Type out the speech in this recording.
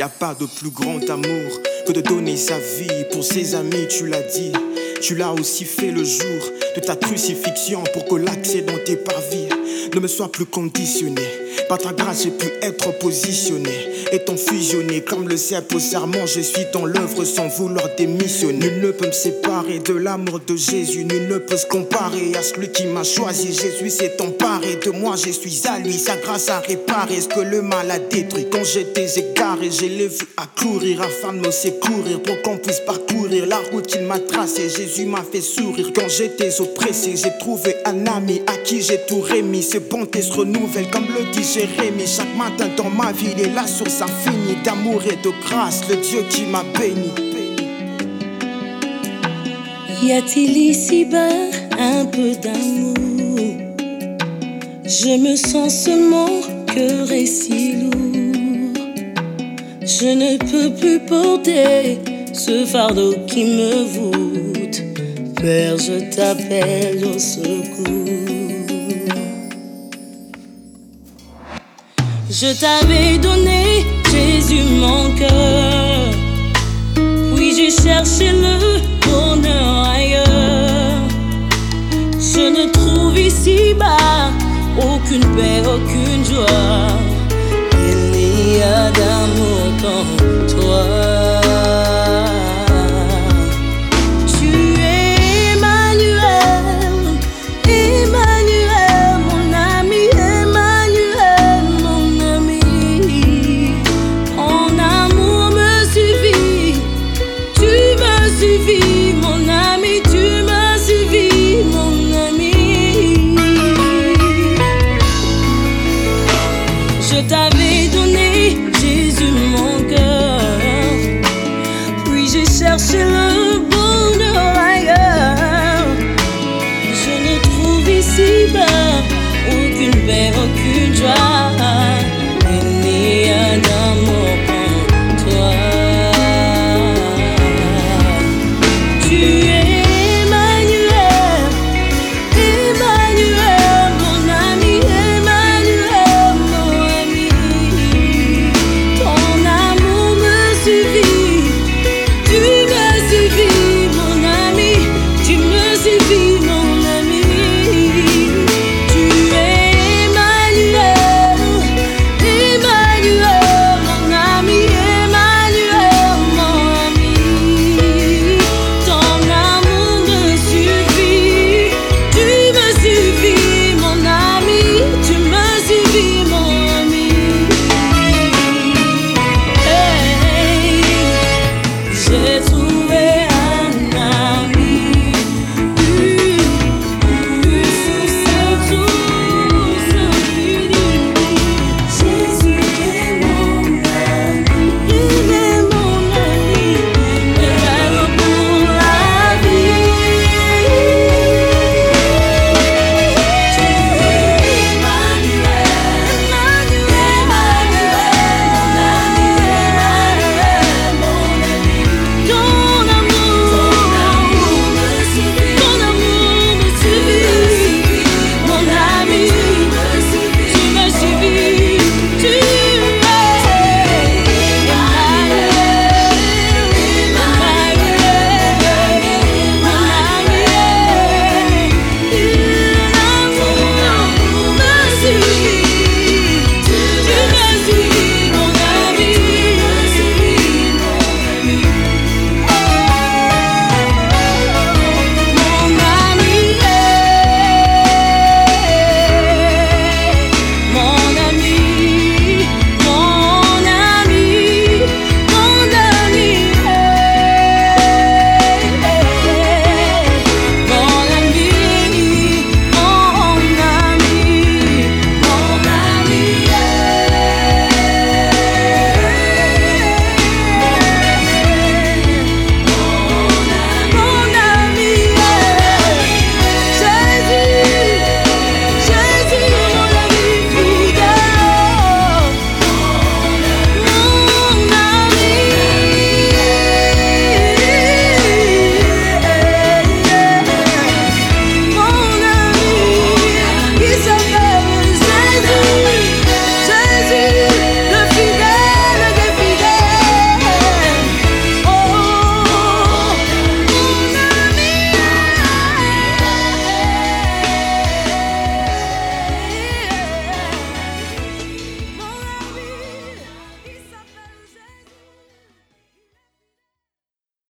Y a pas de plus grand amour que de donner sa vie pour ses amis, tu l'as dit. Tu l'as aussi fait le jour de ta crucifixion pour que l'accès dans tes parvis ne me soit plus conditionné. Par ta grâce, j'ai pu être positionné. Étant fusionné comme le au serment, je suis dans l'œuvre sans vouloir démissionner. Nul ne peut me séparer de l'amour de Jésus. Nul ne peut se comparer à celui qui m'a choisi. Jésus s'est emparé de moi, je suis à lui. Sa grâce a réparé ce que le mal a détruit. Quand j'étais égaré, je l'ai vu accourir afin de me secourir pour qu'on puisse parcourir la route qu'il m'a tracée. Jésus m'a fait sourire quand j'étais oppressé. J'ai trouvé un ami à qui j'ai tout remis. Ses bontés se renouvellent comme le dit Jérémie. Chaque matin dans ma vie, il est la source infinie d'amour et de grâce. Le Dieu qui m'a béni. Y a-t-il ici-bas un peu d'amour? Je me sens seulement cœur et si lourd. Je ne peux plus porter ce fardeau qui me voûte. Père, je t'appelle au secours. Je t'avais donné Jésus mon cœur, puis j'ai cherché le bonheur ailleurs. Je ne trouve ici-bas aucune paix, aucune joie. Je t'avais donné, Jésus, mon cœur. Puis j'ai cherché le bonheur ailleurs. Je ne trouve ici-bas aucune paix, aucune joie.